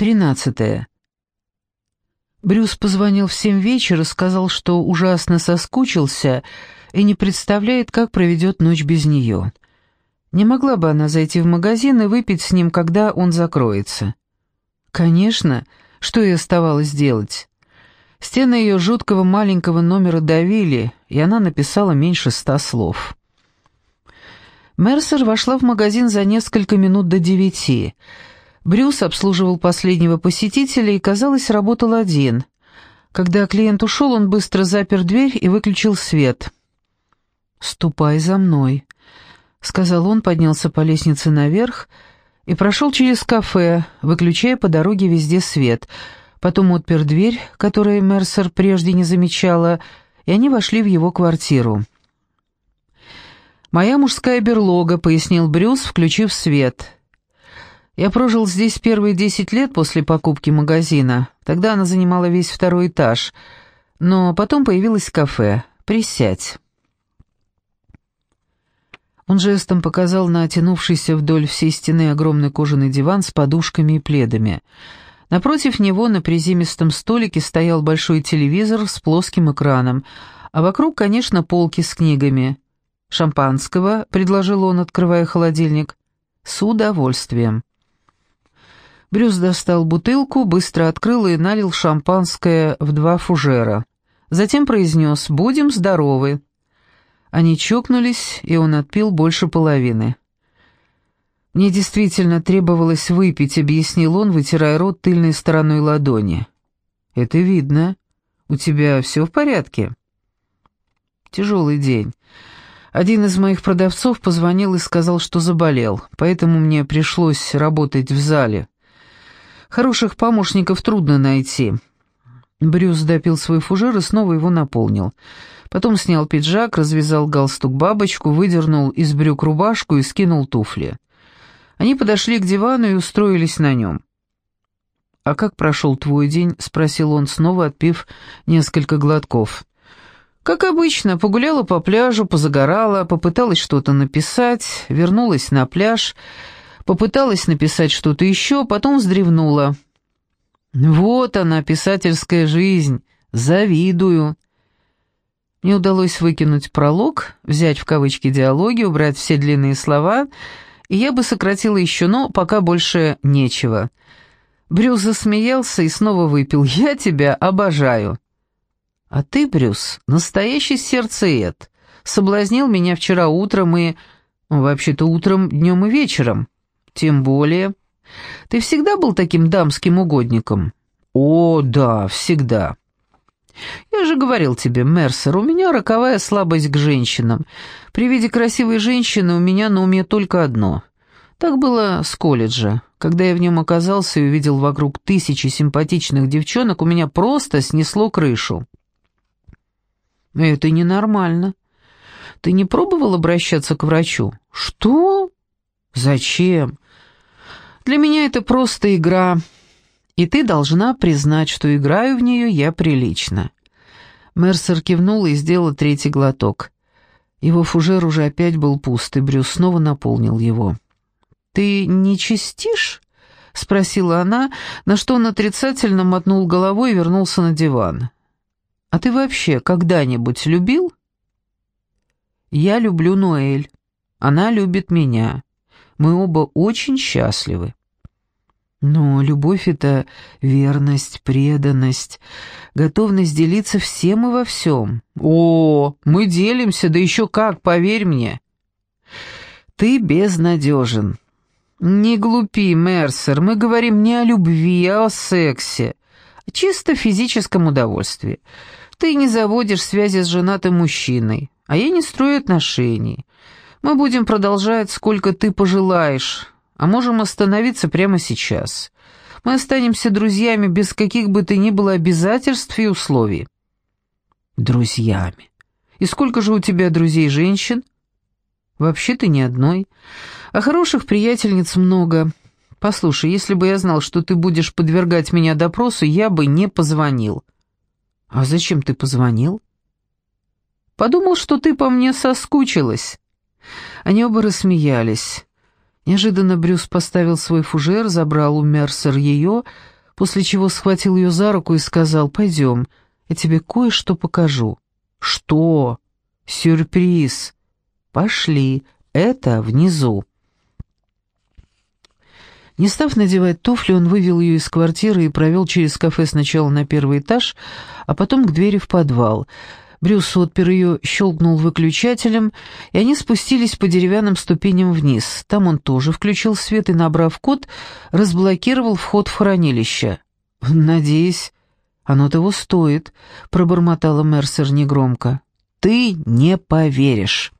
Тринадцатое. Брюс позвонил в семь вечера, сказал, что ужасно соскучился и не представляет, как проведет ночь без нее. Не могла бы она зайти в магазин и выпить с ним, когда он закроется? Конечно, что ей оставалось делать? Стены ее жуткого маленького номера давили, и она написала меньше ста слов. Мерсер вошла в магазин за несколько минут до девяти — Брюс обслуживал последнего посетителя и, казалось, работал один. Когда клиент ушел, он быстро запер дверь и выключил свет. «Ступай за мной», — сказал он, поднялся по лестнице наверх и прошел через кафе, выключая по дороге везде свет. Потом отпер дверь, которую Мерсер прежде не замечала, и они вошли в его квартиру. «Моя мужская берлога», — пояснил Брюс, включив свет. Я прожил здесь первые десять лет после покупки магазина. Тогда она занимала весь второй этаж. Но потом появилось кафе. Присядь. Он жестом показал на оттянувшийся вдоль всей стены огромный кожаный диван с подушками и пледами. Напротив него на приземистом столике стоял большой телевизор с плоским экраном, а вокруг, конечно, полки с книгами. «Шампанского», — предложил он, открывая холодильник, — «с удовольствием». Брюс достал бутылку, быстро открыл и налил шампанское в два фужера. Затем произнес «Будем здоровы». Они чокнулись, и он отпил больше половины. «Мне действительно требовалось выпить», — объяснил он, вытирая рот тыльной стороной ладони. «Это видно. У тебя все в порядке?» «Тяжелый день. Один из моих продавцов позвонил и сказал, что заболел, поэтому мне пришлось работать в зале. Хороших помощников трудно найти». Брюс допил свой фужер и снова его наполнил. Потом снял пиджак, развязал галстук-бабочку, выдернул из брюк рубашку и скинул туфли. Они подошли к дивану и устроились на нем. «А как прошел твой день?» — спросил он, снова отпив несколько глотков. «Как обычно, погуляла по пляжу, позагорала, попыталась что-то написать, вернулась на пляж Попыталась написать что-то еще, потом вздревнула. «Вот она, писательская жизнь. Завидую». Мне удалось выкинуть пролог, взять в кавычки диалоги, убрать все длинные слова, и я бы сократила еще, но пока больше нечего. Брюс засмеялся и снова выпил. «Я тебя обожаю». «А ты, Брюс, настоящий сердцеед. Соблазнил меня вчера утром и... Вообще-то утром, днем и вечером». «Тем более. Ты всегда был таким дамским угодником?» «О, да, всегда». «Я же говорил тебе, Мерсер, у меня роковая слабость к женщинам. При виде красивой женщины у меня на уме только одно. Так было с колледжа. Когда я в нем оказался и увидел вокруг тысячи симпатичных девчонок, у меня просто снесло крышу». «Это ненормально. Ты не пробовал обращаться к врачу?» «Что? Зачем? Для меня это просто игра, и ты должна признать, что играю в нее я прилично». Мерсер кивнул и сделал третий глоток. Его фужер уже опять был пуст, и Брюс снова наполнил его. «Ты не чистишь?» — спросила она, на что он отрицательно мотнул головой и вернулся на диван. «А ты вообще когда-нибудь любил?» «Я люблю Ноэль. Она любит меня. Мы оба очень счастливы. Но любовь — это верность, преданность, готовность делиться всем и во всем. О, мы делимся, да еще как, поверь мне. Ты безнадежен. Не глупи, Мерсер, мы говорим не о любви, а о сексе, чисто физическом удовольствии. Ты не заводишь связи с женатым мужчиной, а я не строю отношений. Мы будем продолжать, сколько ты пожелаешь, а можем остановиться прямо сейчас. Мы останемся друзьями без каких бы то ни было обязательств и условий». «Друзьями? И сколько же у тебя друзей-женщин?» «Вообще ты ни одной. А хороших приятельниц много. Послушай, если бы я знал, что ты будешь подвергать меня допросу, я бы не позвонил». «А зачем ты позвонил?» «Подумал, что ты по мне соскучилась». Они оба рассмеялись. Неожиданно Брюс поставил свой фужер, забрал у Мерсер ее, после чего схватил ее за руку и сказал «Пойдем, я тебе кое-что покажу». «Что?» «Сюрприз». «Пошли, это внизу». Не став надевать туфли, он вывел ее из квартиры и провел через кафе сначала на первый этаж, а потом к двери в подвал. Брюс отпер ее, щелкнул выключателем, и они спустились по деревянным ступеням вниз. Там он тоже включил свет и, набрав код, разблокировал вход в хранилище. «Надеюсь, оно того стоит», — пробормотала Мерсер негромко. «Ты не поверишь».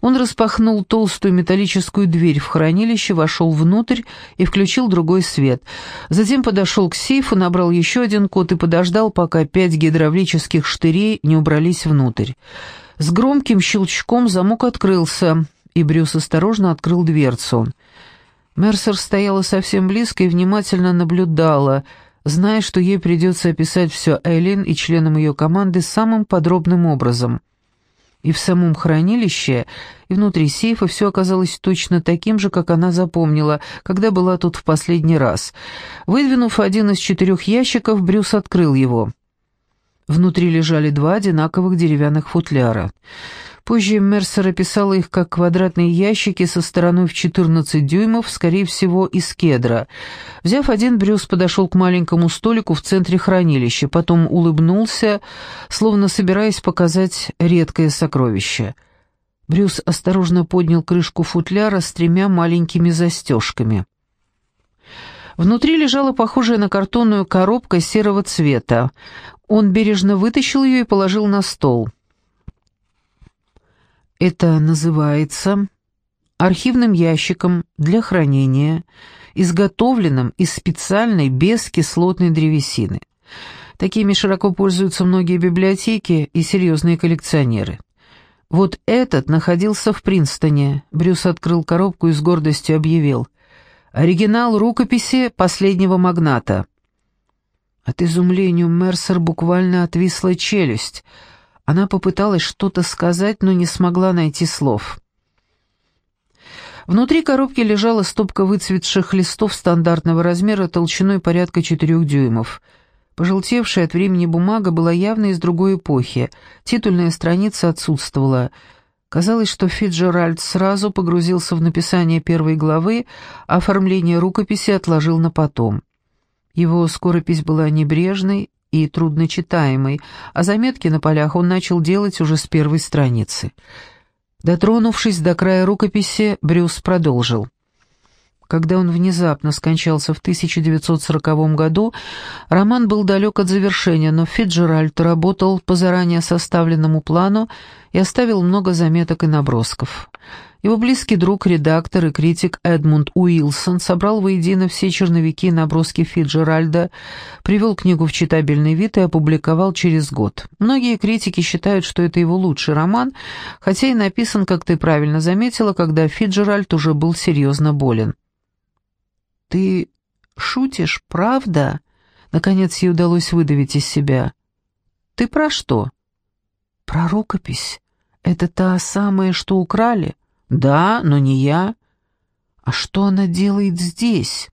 Он распахнул толстую металлическую дверь в хранилище, вошел внутрь и включил другой свет. Затем подошел к сейфу, набрал еще один код и подождал, пока пять гидравлических штырей не убрались внутрь. С громким щелчком замок открылся, и Брюс осторожно открыл дверцу. Мерсер стояла совсем близко и внимательно наблюдала, зная, что ей придется описать все Эллен и членам ее команды самым подробным образом — и в самом хранилище, и внутри сейфа все оказалось точно таким же, как она запомнила, когда была тут в последний раз. Выдвинув один из четырех ящиков, Брюс открыл его. Внутри лежали два одинаковых деревянных футляра. Позже Мерсер описала их как квадратные ящики со стороной в 14 дюймов, скорее всего, из кедра. Взяв один, Брюс подошел к маленькому столику в центре хранилища, потом улыбнулся, словно собираясь показать редкое сокровище. Брюс осторожно поднял крышку футляра с тремя маленькими застежками. Внутри лежала похожая на картонную коробка серого цвета. Он бережно вытащил ее и положил на стол. Это называется архивным ящиком для хранения, изготовленным из специальной бескислотной древесины. Такими широко пользуются многие библиотеки и серьезные коллекционеры. Вот этот находился в Принстоне. Брюс открыл коробку и с гордостью объявил. Оригинал рукописи последнего магната. От изумления Мерсер буквально отвисла челюсть — она попыталась что-то сказать, но не смогла найти слов. Внутри коробки лежала стопка выцветших листов стандартного размера толщиной порядка четырех дюймов. Пожелтевшая от времени бумага была явно из другой эпохи, титульная страница отсутствовала. Казалось, что Фиджеральд сразу погрузился в написание первой главы, а оформление рукописи отложил на потом. Его скоропись была небрежной, и трудночитаемый, а заметки на полях он начал делать уже с первой страницы. Дотронувшись до края рукописи, Брюс продолжил. Когда он внезапно скончался в 1940 году, роман был далек от завершения, но Фиджеральд работал по заранее составленному плану и оставил много заметок и набросков. Его близкий друг, редактор и критик Эдмунд Уилсон собрал воедино все черновики и наброски Фиджеральда, привел книгу в читабельный вид и опубликовал через год. Многие критики считают, что это его лучший роман, хотя и написан, как ты правильно заметила, когда Фиджеральд уже был серьезно болен. «Ты шутишь, правда?» Наконец ей удалось выдавить из себя. «Ты про что?» «Про рукопись. Это та самая, что украли?» «Да, но не я». «А что она делает здесь?»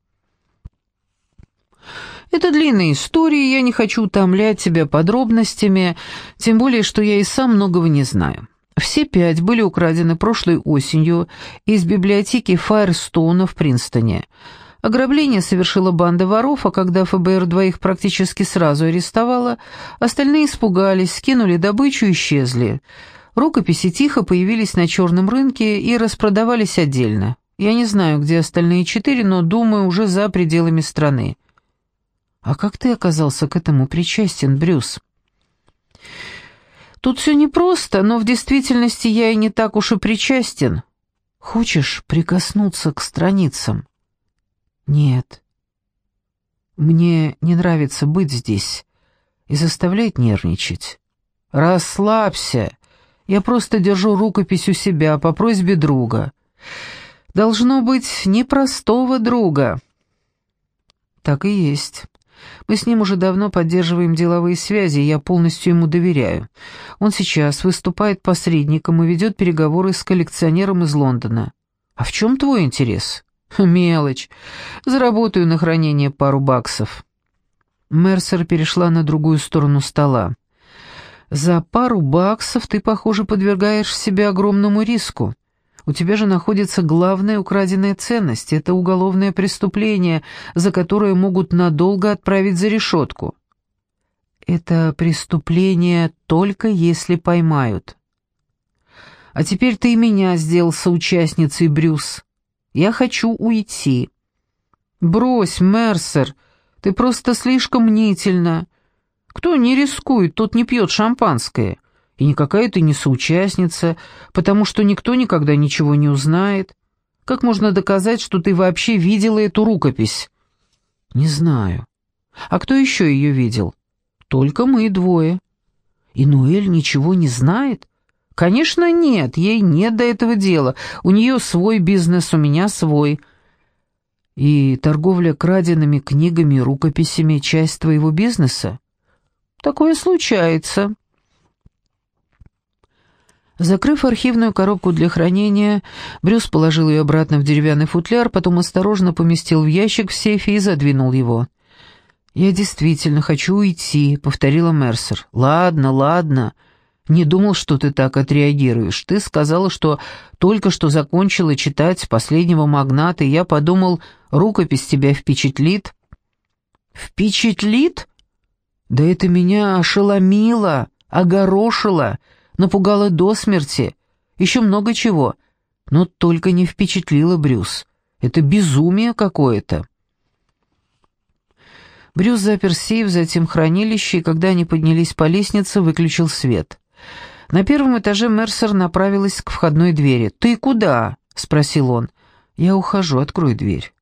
«Это длинная история, я не хочу утомлять тебя подробностями, тем более, что я и сам многого не знаю. Все пять были украдены прошлой осенью из библиотеки Файрстоуна в Принстоне. Ограбление совершила банда воров, а когда ФБР двоих практически сразу арестовала, остальные испугались, скинули добычу и исчезли. Рукописи тихо появились на черном рынке и распродавались отдельно. Я не знаю, где остальные четыре, но, думаю, уже за пределами страны. А как ты оказался к этому причастен, Брюс? Тут все непросто, но в действительности я и не так уж и причастен. Хочешь прикоснуться к страницам? Нет. Мне не нравится быть здесь и заставляет нервничать. Расслабься. Я просто держу рукопись у себя по просьбе друга. Должно быть, непростого друга. Так и есть. Мы с ним уже давно поддерживаем деловые связи, и я полностью ему доверяю. Он сейчас выступает посредником и ведет переговоры с коллекционером из Лондона. «А в чем твой интерес?» «Мелочь. Заработаю на хранение пару баксов». Мерсер перешла на другую сторону стола. «За пару баксов ты, похоже, подвергаешь себя огромному риску. У тебя же находится главная украденная ценность. Это уголовное преступление, за которое могут надолго отправить за решетку». «Это преступление только если поймают». «А теперь ты и меня сделал соучастницей, Брюс. Я хочу уйти». «Брось, Мерсер, ты просто слишком мнительна. Кто не рискует, тот не пьет шампанское. И никакая ты не соучастница, потому что никто никогда ничего не узнает. Как можно доказать, что ты вообще видела эту рукопись? Не знаю. А кто еще ее видел? Только мы двое. И Нуэль ничего не знает? Конечно, нет, ей нет до этого дела. У нее свой бизнес, у меня свой. И торговля краденными книгами и рукописями — часть твоего бизнеса? Такое случается. Закрыв архивную коробку для хранения, Брюс положил ее обратно в деревянный футляр, потом осторожно поместил в ящик в сейфе и задвинул его. «Я действительно хочу уйти», — повторила Мерсер. «Ладно, ладно. Не думал, что ты так отреагируешь. Ты сказала, что только что закончила читать «Последнего магната», и я подумал, рукопись тебя впечатлит». «Впечатлит?» Да это меня ошеломило, огорошило, напугало до смерти. Еще много чего. Но только не впечатлило Брюс. Это безумие какое-то. Брюс запер сейф, затем хранилище, и когда они поднялись по лестнице, выключил свет. На первом этаже Мерсер направилась к входной двери. «Ты куда?» — спросил он. «Я ухожу, открой дверь».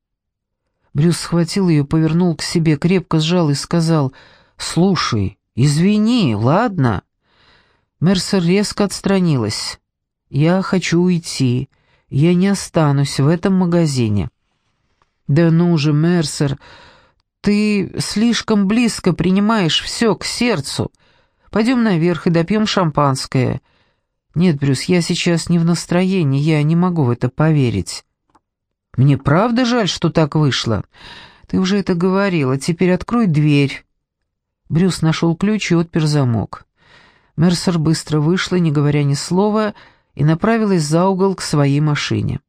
Брюс схватил ее, повернул к себе, крепко сжал и сказал «Слушай, извини, ладно?» Мерсер резко отстранилась. «Я хочу уйти. Я не останусь в этом магазине». «Да ну же, Мерсер, ты слишком близко принимаешь все к сердцу. Пойдем наверх и допьем шампанское». «Нет, Брюс, я сейчас не в настроении, я не могу в это поверить». «Мне правда жаль, что так вышло. Ты уже это говорила, теперь открой дверь». Брюс нашел ключ и отпер замок. Мерсер быстро вышла, не говоря ни слова, и направилась за угол к своей машине.